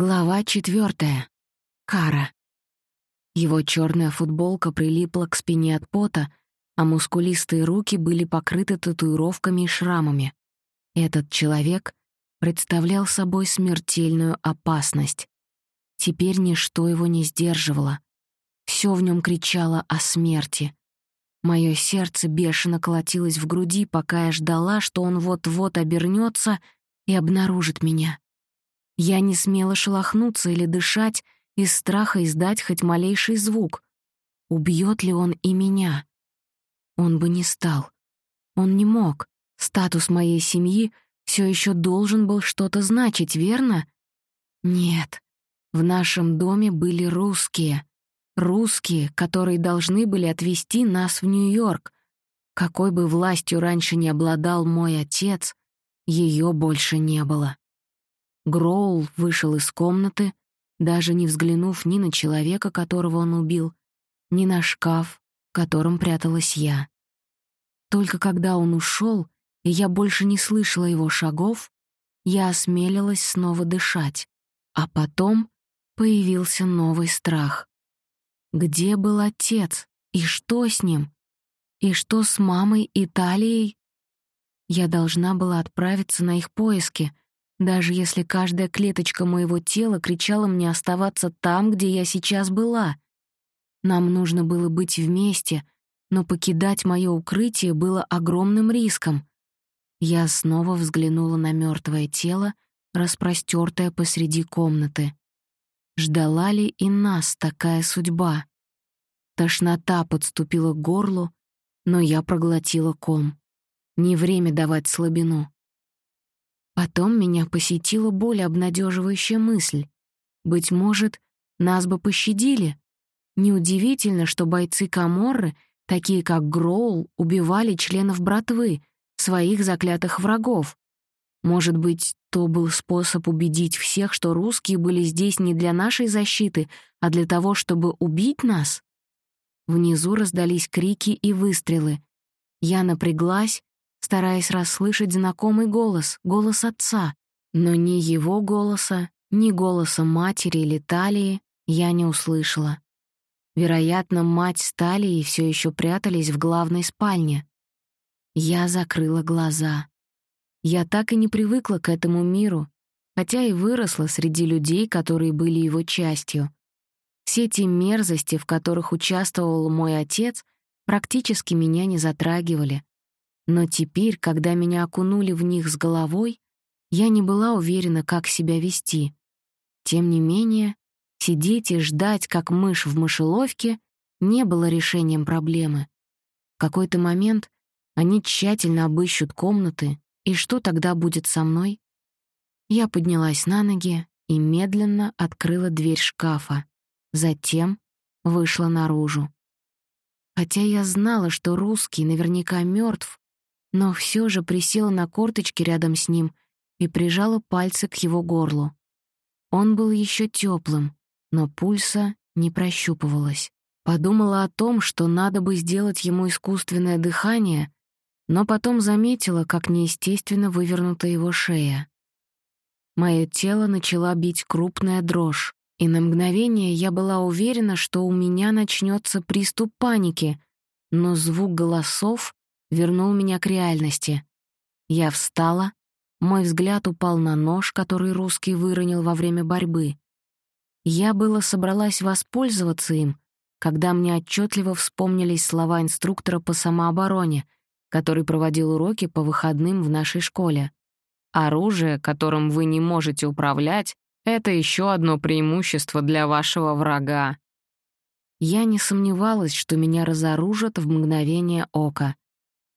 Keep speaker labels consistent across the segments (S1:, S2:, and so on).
S1: Глава четвертая. Кара. Его черная футболка прилипла к спине от пота, а мускулистые руки были покрыты татуировками и шрамами. Этот человек представлял собой смертельную опасность. Теперь ничто его не сдерживало. Все в нем кричало о смерти. Мое сердце бешено колотилось в груди, пока я ждала, что он вот-вот обернется и обнаружит меня. Я не смела шелохнуться или дышать из страха издать хоть малейший звук. Убьет ли он и меня? Он бы не стал. Он не мог. Статус моей семьи все еще должен был что-то значить, верно? Нет. В нашем доме были русские. Русские, которые должны были отвезти нас в Нью-Йорк. Какой бы властью раньше не обладал мой отец, ее больше не было. Гроул вышел из комнаты, даже не взглянув ни на человека, которого он убил, ни на шкаф, в котором пряталась я. Только когда он ушел, и я больше не слышала его шагов, я осмелилась снова дышать, а потом появился новый страх. Где был отец? И что с ним? И что с мамой Италией? Я должна была отправиться на их поиски — даже если каждая клеточка моего тела кричала мне оставаться там, где я сейчас была. Нам нужно было быть вместе, но покидать мое укрытие было огромным риском. Я снова взглянула на мертвое тело, распростертое посреди комнаты. Ждала ли и нас такая судьба? Тошнота подступила к горлу, но я проглотила ком. Не время давать слабину. Потом меня посетила более обнадеживающая мысль. Быть может, нас бы пощадили? Неудивительно, что бойцы Каморры, такие как Гроул, убивали членов братвы, своих заклятых врагов. Может быть, то был способ убедить всех, что русские были здесь не для нашей защиты, а для того, чтобы убить нас? Внизу раздались крики и выстрелы. Я напряглась, стараясь расслышать знакомый голос, голос отца, но ни его голоса, ни голоса матери или Талии я не услышала. Вероятно, мать с Талией все еще прятались в главной спальне. Я закрыла глаза. Я так и не привыкла к этому миру, хотя и выросла среди людей, которые были его частью. Все те мерзости, в которых участвовал мой отец, практически меня не затрагивали, но теперь, когда меня окунули в них с головой, я не была уверена, как себя вести. Тем не менее, сидеть и ждать, как мышь в мышеловке, не было решением проблемы. В какой-то момент они тщательно обыщут комнаты, и что тогда будет со мной? Я поднялась на ноги и медленно открыла дверь шкафа. Затем вышла наружу. Хотя я знала, что русский наверняка мертв, но все же присела на корточки рядом с ним и прижала пальцы к его горлу. Он был еще теплым, но пульса не прощупывалось. Подумала о том, что надо бы сделать ему искусственное дыхание, но потом заметила, как неестественно вывернута его шея. Мое тело начала бить крупная дрожь, и на мгновение я была уверена, что у меня начнется приступ паники, но звук голосов вернул меня к реальности. Я встала, мой взгляд упал на нож, который русский выронил во время борьбы. Я было собралась воспользоваться им, когда мне отчетливо вспомнились слова инструктора по самообороне, который проводил уроки по выходным в нашей школе. «Оружие, которым вы не можете управлять, это еще одно преимущество для вашего врага». Я не сомневалась, что меня разоружат в мгновение ока.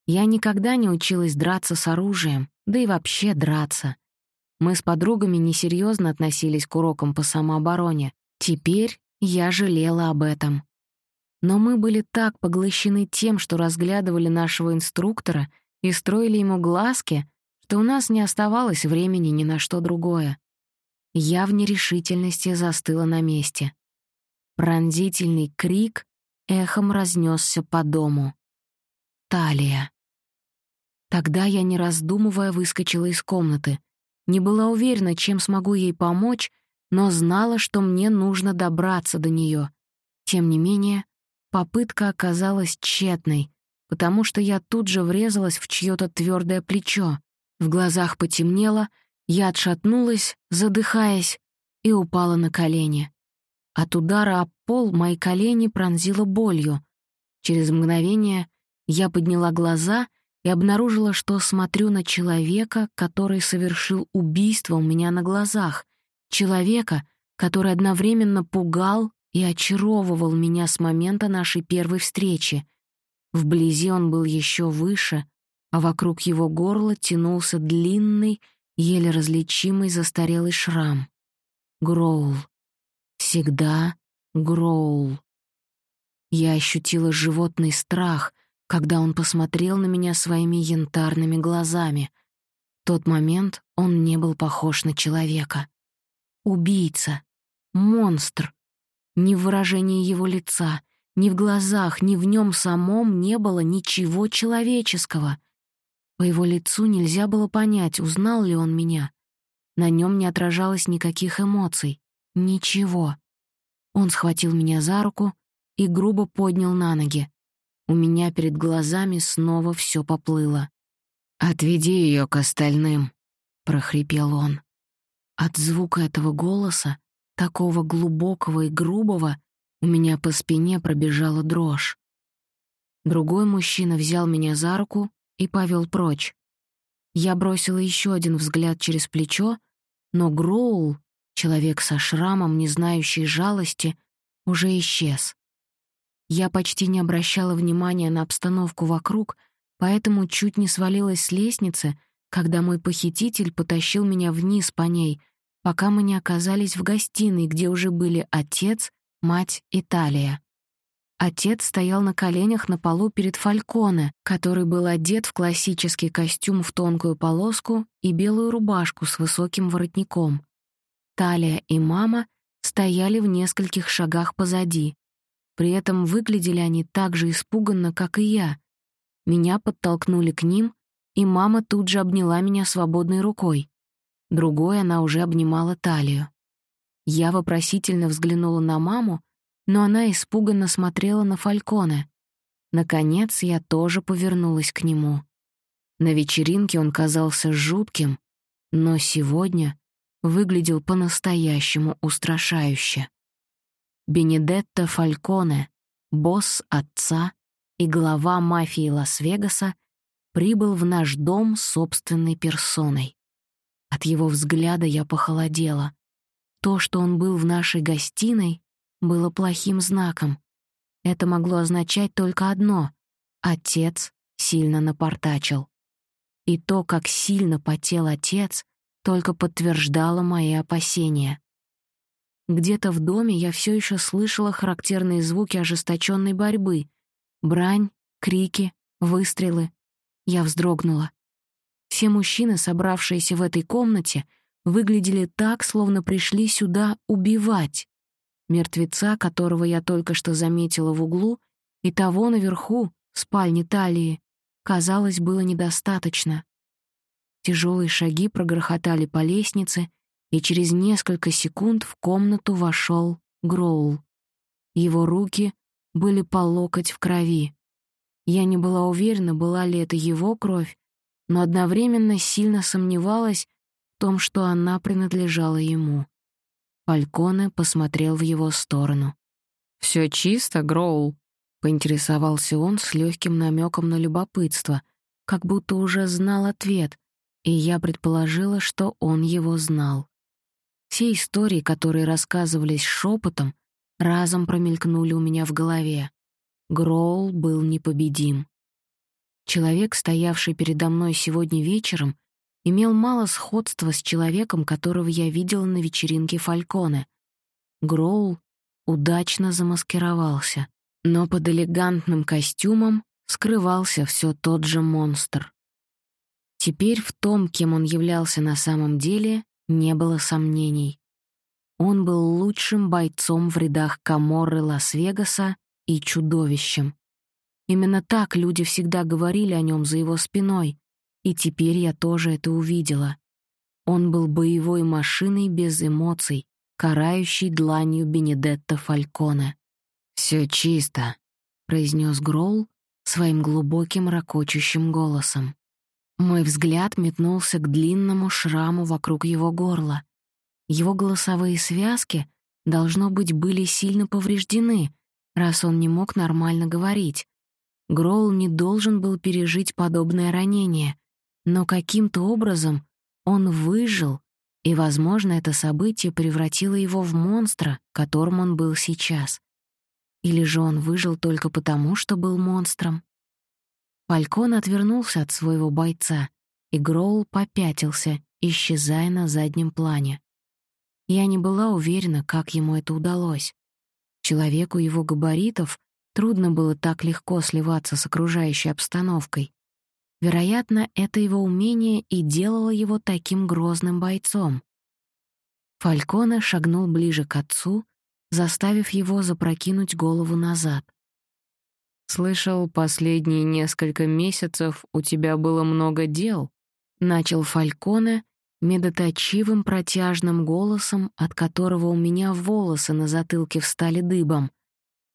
S1: Я никогда не училась драться с оружием, да и вообще драться. Мы с подругами несерьезно относились к урокам по самообороне. Теперь я жалела об этом. Но мы были так поглощены тем, что разглядывали нашего инструктора и строили ему глазки, что у нас не оставалось времени ни на что другое. Я в нерешительности застыла на месте. Пронзительный крик эхом разнесся по дому. Талия. Тогда я, не раздумывая, выскочила из комнаты. Не была уверена, чем смогу ей помочь, но знала, что мне нужно добраться до нее. Тем не менее, попытка оказалась тщетной, потому что я тут же врезалась в чьё-то твердое плечо. В глазах потемнело, я отшатнулась, задыхаясь, и упала на колени. От удара об пол мои колени пронзило болью. Через мгновение я подняла глаза и обнаружила, что смотрю на человека, который совершил убийство у меня на глазах, человека, который одновременно пугал и очаровывал меня с момента нашей первой встречи. Вблизи он был еще выше, а вокруг его горла тянулся длинный, еле различимый застарелый шрам. Гроул. Всегда Гроул. Я ощутила животный страх, когда он посмотрел на меня своими янтарными глазами. В тот момент он не был похож на человека. Убийца. Монстр. Ни в выражении его лица, ни в глазах, ни в нем самом не было ничего человеческого. По его лицу нельзя было понять, узнал ли он меня. На нем не отражалось никаких эмоций. Ничего. Он схватил меня за руку и грубо поднял на ноги. У меня перед глазами снова все поплыло. «Отведи ее к остальным», — прохрипел он. От звука этого голоса, такого глубокого и грубого, у меня по спине пробежала дрожь. Другой мужчина взял меня за руку и повел прочь. Я бросила еще один взгляд через плечо, но Гроул, человек со шрамом, не знающий жалости, уже исчез. Я почти не обращала внимания на обстановку вокруг, поэтому чуть не свалилась с лестницы, когда мой похититель потащил меня вниз по ней, пока мы не оказались в гостиной, где уже были отец мать Италия. Отец стоял на коленях на полу перед Фальконе, который был одет в классический костюм в тонкую полоску и белую рубашку с высоким воротником. Талия и мама стояли в нескольких шагах позади. При этом выглядели они так же испуганно, как и я. Меня подтолкнули к ним, и мама тут же обняла меня свободной рукой. Другой она уже обнимала талию. Я вопросительно взглянула на маму, но она испуганно смотрела на Фальконе. Наконец я тоже повернулась к нему. На вечеринке он казался жутким, но сегодня выглядел по-настоящему устрашающе. Бенедетто Фальконе, босс отца и глава мафии Лас-Вегаса, прибыл в наш дом собственной персоной. От его взгляда я похолодела. То, что он был в нашей гостиной, было плохим знаком. Это могло означать только одно — отец сильно напортачил. И то, как сильно потел отец, только подтверждало мои опасения. Где-то в доме я все еще слышала характерные звуки ожесточенной борьбы. Брань, крики, выстрелы. Я вздрогнула. Все мужчины, собравшиеся в этой комнате — выглядели так, словно пришли сюда убивать. Мертвеца, которого я только что заметила в углу, и того наверху, в спальне Талии, казалось, было недостаточно. Тяжелые шаги прогрохотали по лестнице, и через несколько секунд в комнату вошел Гроул. Его руки были по локоть в крови. Я не была уверена, была ли это его кровь, но одновременно сильно сомневалась, том, что она принадлежала ему. Фальконе посмотрел в его сторону. «Всё чисто, Гроул?» — поинтересовался он с легким намеком на любопытство, как будто уже знал ответ, и я предположила, что он его знал. Все истории, которые рассказывались шепотом, разом промелькнули у меня в голове. Гроул был непобедим. Человек, стоявший передо мной сегодня вечером, имел мало сходства с человеком, которого я видела на вечеринке Фальконе. Гроул удачно замаскировался, но под элегантным костюмом скрывался все тот же монстр. Теперь в том, кем он являлся на самом деле, не было сомнений. Он был лучшим бойцом в рядах Каморры Лас-Вегаса и чудовищем. Именно так люди всегда говорили о нем за его спиной, и теперь я тоже это увидела. Он был боевой машиной без эмоций, карающей дланью Бенедетта Фальконе. «Всё чисто», — произнёс Гроул своим глубоким ракочущим голосом. Мой взгляд метнулся к длинному шраму вокруг его горла. Его голосовые связки, должно быть, были сильно повреждены, раз он не мог нормально говорить. Гроул не должен был пережить подобное ранение, но каким-то образом он выжил, и, возможно, это событие превратило его в монстра, которым он был сейчас. Или же он выжил только потому, что был монстром? Фалькон отвернулся от своего бойца, и Гроул попятился, исчезая на заднем плане. Я не была уверена, как ему это удалось. Человеку его габаритов трудно было так легко сливаться с окружающей обстановкой. Вероятно, это его умение и делало его таким грозным бойцом. Фальконе шагнул ближе к отцу, заставив его запрокинуть голову назад. «Слышал, последние несколько месяцев у тебя было много дел», — начал Фальконе медоточивым протяжным голосом, от которого у меня волосы на затылке встали дыбом.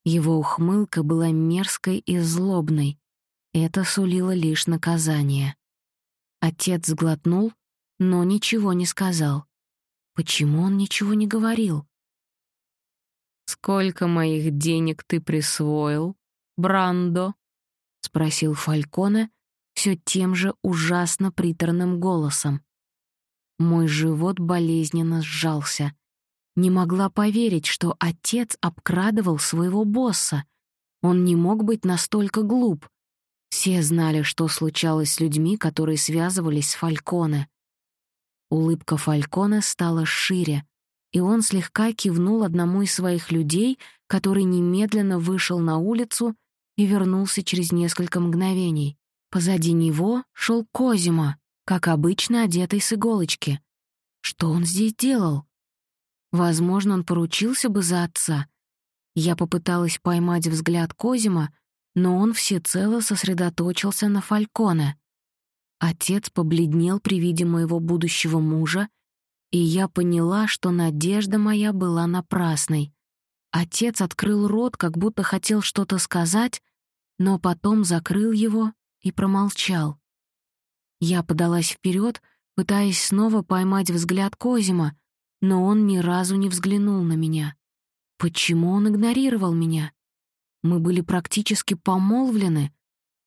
S1: Его ухмылка была мерзкой и злобной. Это сулило лишь наказание. Отец сглотнул, но ничего не сказал. Почему он ничего не говорил? «Сколько моих денег ты присвоил, Брандо?» — спросил Фальконе все тем же ужасно приторным голосом. Мой живот болезненно сжался. Не могла поверить, что отец обкрадывал своего босса. Он не мог быть настолько глуп. Все знали, что случалось с людьми, которые связывались с Фальконе. Улыбка Фальконе стала шире, и он слегка кивнул одному из своих людей, который немедленно вышел на улицу и вернулся через несколько мгновений. Позади него шел Козима, как обычно одетый с иголочки. Что он здесь делал? Возможно, он поручился бы за отца. Я попыталась поймать взгляд Козима, но он всецело сосредоточился на Фальконе. Отец побледнел при виде моего будущего мужа, и я поняла, что надежда моя была напрасной. Отец открыл рот, как будто хотел что-то сказать, но потом закрыл его и промолчал. Я подалась вперед, пытаясь снова поймать взгляд Козима, но он ни разу не взглянул на меня. Почему он игнорировал меня? Мы были практически помолвлены,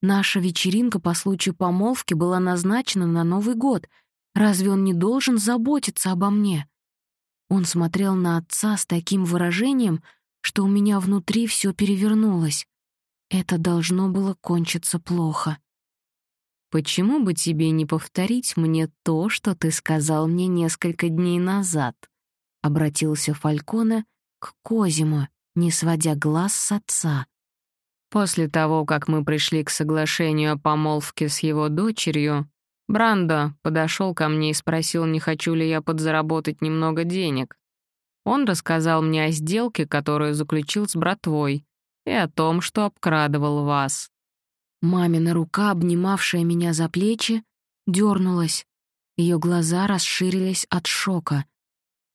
S1: Наша вечеринка по случаю помолвки была назначена на Новый год. Разве он не должен заботиться обо мне? Он смотрел на отца с таким выражением, что у меня внутри все перевернулось. Это должно было кончиться плохо. «Почему бы тебе не повторить мне то, что ты сказал мне несколько дней назад?» — обратился Фальконе к Козиму, не сводя глаз с отца. После того, как мы пришли к соглашению о помолвке с его дочерью, Брандо подошел ко мне и спросил, не хочу ли я подзаработать немного денег. Он рассказал мне о сделке, которую заключил с братвой, и о том, что обкрадывал вас. Мамина рука, обнимавшая меня за плечи, дернулась. Ее глаза расширились от шока.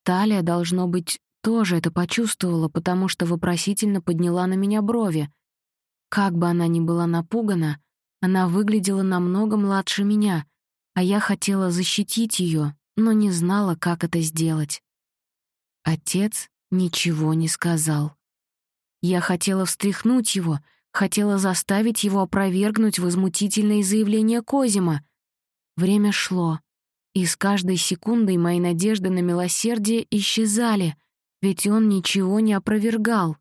S1: Талия, должно быть, тоже это почувствовала, потому что вопросительно подняла на меня брови — как бы она ни была напугана, она выглядела намного младше меня, а я хотела защитить ее, но не знала, как это сделать. Отец ничего не сказал. Я хотела встряхнуть его, хотела заставить его опровергнуть возмутительные заявления Козима. Время шло, и с каждой секундой мои надежды на милосердие исчезали, ведь он ничего не опровергал.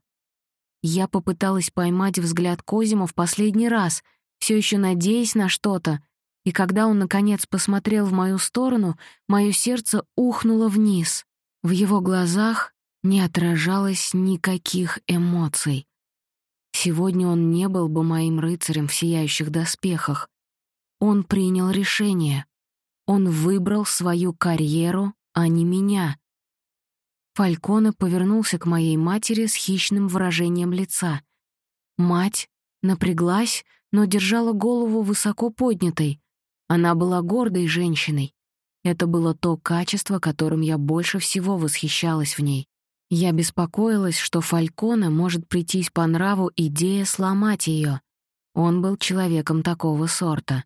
S1: Я попыталась поймать взгляд Козима в последний раз, все еще надеясь на что-то, и когда он, наконец, посмотрел в мою сторону, мое сердце ухнуло вниз. В его глазах не отражалось никаких эмоций. Сегодня он не был бы моим рыцарем в сияющих доспехах. Он принял решение. Он выбрал свою карьеру, а не меня. Фальконе повернулся к моей матери с хищным выражением лица. Мать напряглась, но держала голову высоко поднятой. Она была гордой женщиной. Это было то качество, которым я больше всего восхищалась в ней. Я беспокоилась, что Фалькона может прийтись по нраву идея сломать ее. Он был человеком такого сорта.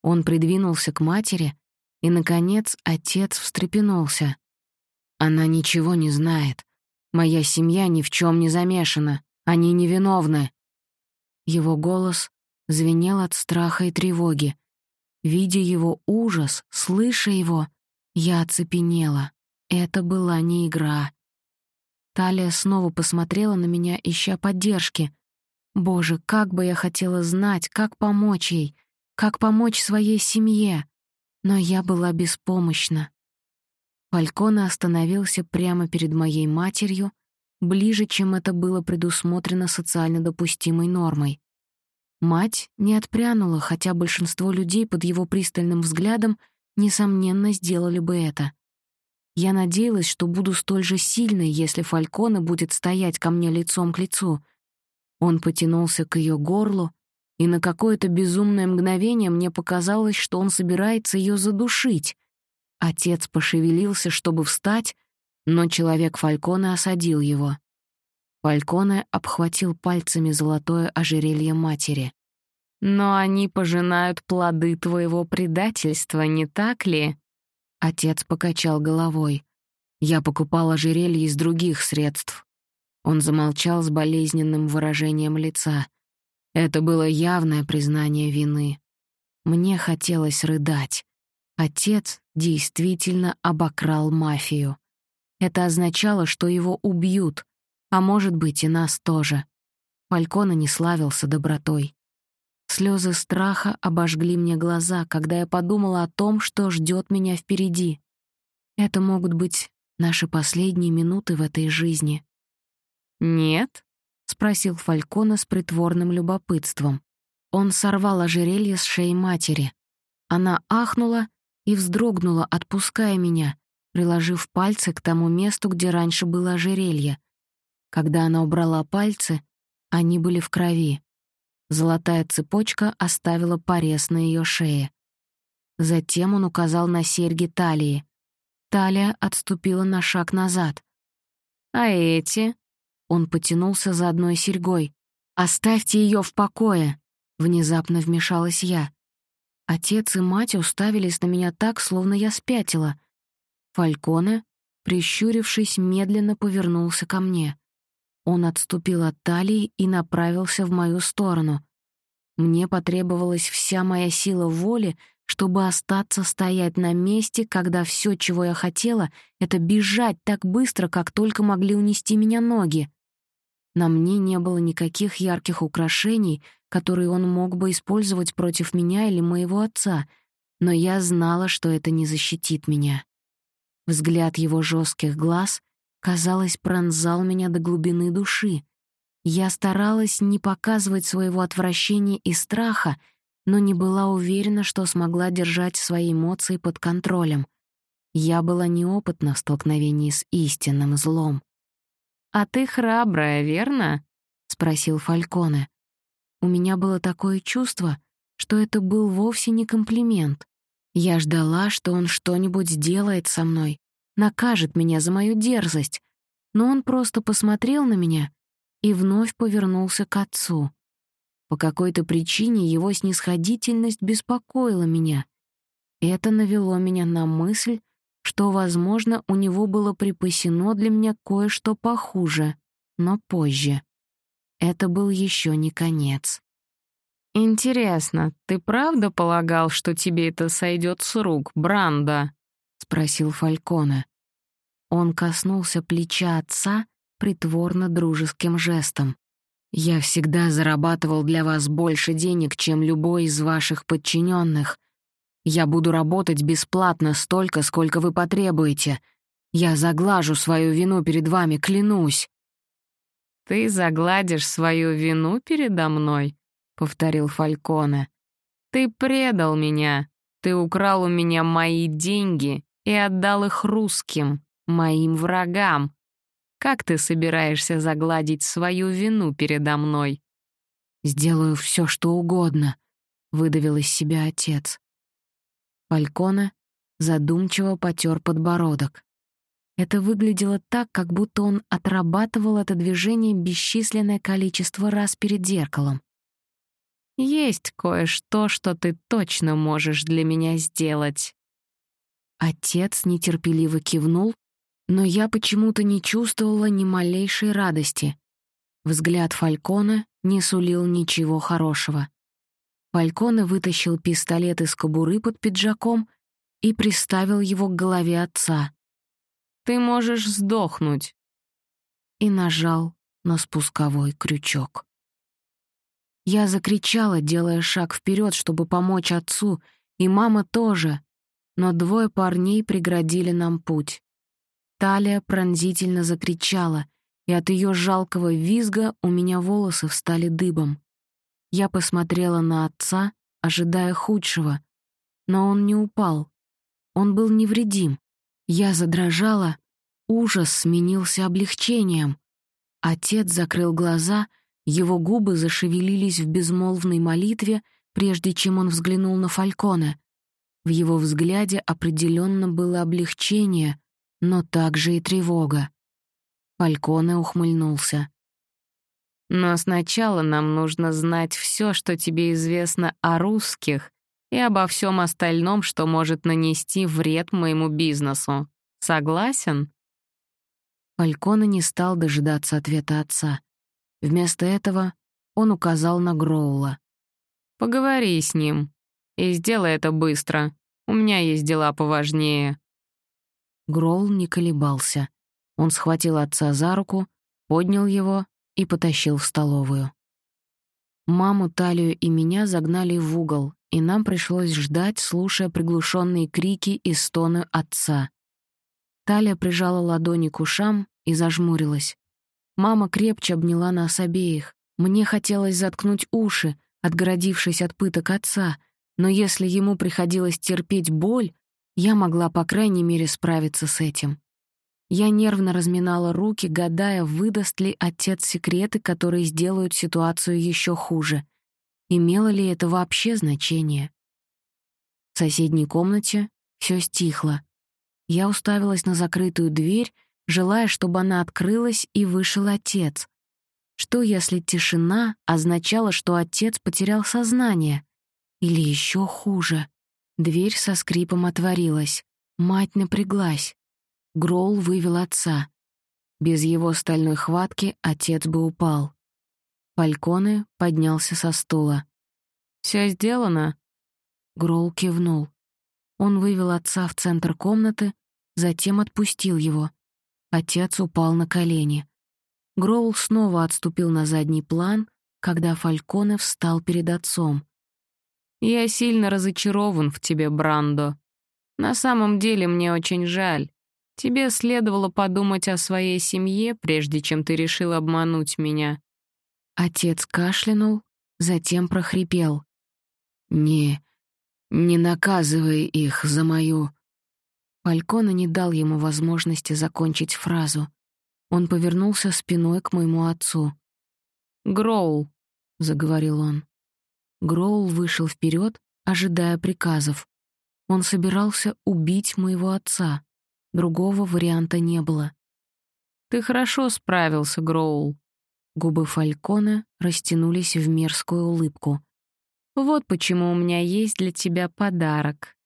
S1: Он придвинулся к матери, и, наконец, отец встрепенулся. «Она ничего не знает. Моя семья ни в чем не замешана. Они невиновны». Его голос звенел от страха и тревоги. Видя его ужас, слыша его, я оцепенела. Это была не игра. Талия снова посмотрела на меня, ища поддержки. Боже, как бы я хотела знать, как помочь ей, как помочь своей семье. Но я была беспомощна. Фалькона остановился прямо перед моей матерью, ближе, чем это было предусмотрено социально допустимой нормой. Мать не отпрянула, хотя большинство людей под его пристальным взглядом, несомненно, сделали бы это. Я надеялась, что буду столь же сильной, если Фалькона будет стоять ко мне лицом к лицу. Он потянулся к ее горлу, и на какое-то безумное мгновение мне показалось, что он собирается ее задушить. Отец пошевелился, чтобы встать, но человек Фалькона осадил его. Фальконе обхватил пальцами золотое ожерелье матери. «Но они пожинают плоды твоего предательства, не так ли?» Отец покачал головой. «Я покупал ожерелье из других средств». Он замолчал с болезненным выражением лица. Это было явное признание вины. Мне хотелось рыдать. Отец действительно обокрал мафию. Это означало, что его убьют, а может быть и нас тоже. Фалькона не славился добротой. Слезы страха обожгли мне глаза, когда я подумала о том, что ждет меня впереди. Это могут быть наши последние минуты в этой жизни. «Нет?» — спросил Фалькона с притворным любопытством. Он сорвал ожерелье с шеи матери. Она ахнула и вздрогнула, отпуская меня, приложив пальцы к тому месту, где раньше было ожерелье. Когда она убрала пальцы, они были в крови. Золотая цепочка оставила порез на ее шее. Затем он указал на серьги талии. Талия отступила на шаг назад. «А эти?» Он потянулся за одной серьгой. «Оставьте ее в покое!» Внезапно вмешалась я. Отец и мать уставились на меня так, словно я спятила. Фальконе, прищурившись, медленно повернулся ко мне. Он отступил от талии и направился в мою сторону. Мне потребовалась вся моя сила воли, чтобы остаться стоять на месте, когда все, чего я хотела, — это бежать так быстро, как только могли унести меня ноги. На мне не было никаких ярких украшений, которые он мог бы использовать против меня или моего отца, но я знала, что это не защитит меня. Взгляд его жестких глаз казалось, пронзал меня до глубины души. Я старалась не показывать своего отвращения и страха, но не была уверена, что смогла держать свои эмоции под контролем. Я была неопытна в столкновении с истинным злом. «А ты храбрая, верно?» — спросил Фальконе. У меня было такое чувство, что это был вовсе не комплимент. Я ждала, что он что-нибудь сделает со мной, накажет меня за мою дерзость, но он просто посмотрел на меня и вновь повернулся к отцу. По какой-то причине его снисходительность беспокоила меня. Это навело меня на мысль, что, возможно, у него было припасено для меня кое-что похуже, но позже. Это был еще не конец. «Интересно, ты правда полагал, что тебе это сойдет с рук, Бранда?» — спросил Фалькона. Он коснулся плеча отца притворно-дружеским жестом. «Я всегда зарабатывал для вас больше денег, чем любой из ваших подчиненных. Я буду работать бесплатно столько, сколько вы потребуете. Я заглажу свою вину перед вами, клянусь». «Ты загладишь свою вину передо мной?» — повторил Фальконе. «Ты предал меня. Ты украл у меня мои деньги и отдал их русским, моим врагам. Как ты собираешься загладить свою вину передо мной?» «Сделаю все, что угодно», — выдавил из себя отец. Фальконе задумчиво потер подбородок. Это выглядело так, как будто он отрабатывал это движение бесчисленное количество раз перед зеркалом. «Есть кое-что, что ты точно можешь для меня сделать». Отец нетерпеливо кивнул, но я почему-то не чувствовала ни малейшей радости. Взгляд Фалькона не сулил ничего хорошего. Фальконе вытащил пистолет из кобуры под пиджаком и приставил его к голове отца. «Ты можешь сдохнуть!» И нажал на спусковой крючок. Я закричала, делая шаг вперед, чтобы помочь отцу, и мама тоже, но двое парней преградили нам путь. Талия пронзительно закричала, и от ее жалкого визга у меня волосы встали дыбом. Я посмотрела на отца, ожидая худшего, но он не упал. Он был невредим. Я задрожала, ужас сменился облегчением. Отец закрыл глаза, его губы зашевелились в безмолвной молитве, прежде чем он взглянул на Фальконе. В его взгляде определенно было облегчение, но также и тревога. Фальконе ухмыльнулся. «Но сначала нам нужно знать все, что тебе известно о русских и обо всем остальном, что может нанести вред моему бизнесу. Согласен?» Фалькона не стал дожидаться ответа отца. Вместо этого он указал на Гроула. «Поговори с ним. И сделай это быстро. У меня есть дела поважнее». Гроул не колебался. Он схватил отца за руку, поднял его и потащил в столовую. Маму, Талию и меня загнали в угол, и нам пришлось ждать, слушая приглушенные крики и стоны отца. Талия прижала ладони к ушам и зажмурилась. Мама крепче обняла нас обеих. Мне хотелось заткнуть уши, отгородившись от пыток отца, но если ему приходилось терпеть боль, я могла, по крайней мере, справиться с этим. Я нервно разминала руки, гадая, выдаст ли отец секреты, которые сделают ситуацию еще хуже. Имело ли это вообще значение? В соседней комнате все стихло. Я уставилась на закрытую дверь, желая, чтобы она открылась, и вышел отец. Что, если тишина означала, что отец потерял сознание? Или еще хуже? Дверь со скрипом отворилась. Мать напряглась. Гроул вывел отца. Без его стальной хватки отец бы упал. Фальконе поднялся со стула. «Все сделано?» Грол кивнул. Он вывел отца в центр комнаты, затем отпустил его. Отец упал на колени. Гроул снова отступил на задний план, когда Фальконе встал перед отцом. «Я сильно разочарован в тебе, Брандо. На самом деле мне очень жаль. Тебе следовало подумать о своей семье, прежде чем ты решил обмануть меня. Отец кашлянул, затем прохрипел. «Не... не наказывай их за мою...» Фалькона не дал ему возможности закончить фразу. Он повернулся спиной к моему отцу. «Гроул», — заговорил он. Гроул вышел вперед, ожидая приказов. Он собирался убить моего отца. Другого варианта не было. «Ты хорошо справился, Гроул», Губы Фалькона растянулись в мерзкую улыбку. «Вот почему у меня есть для тебя подарок».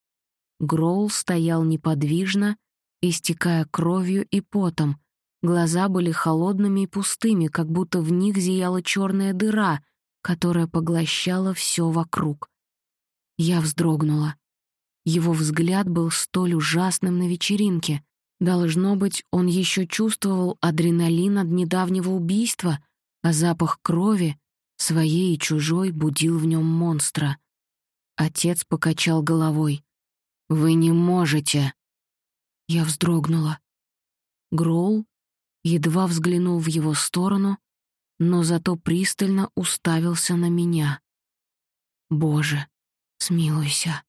S1: Гроул стоял неподвижно, истекая кровью и потом. Глаза были холодными и пустыми, как будто в них зияла черная дыра, которая поглощала все вокруг. Я вздрогнула. Его взгляд был столь ужасным на вечеринке. Должно быть, он еще чувствовал адреналин от недавнего убийства — а запах крови, своей и чужой, будил в нем монстра. Отец покачал головой. «Вы не можете!» Я вздрогнула. Гроул едва взглянул в его сторону, но зато пристально уставился на меня. «Боже, смилуйся!»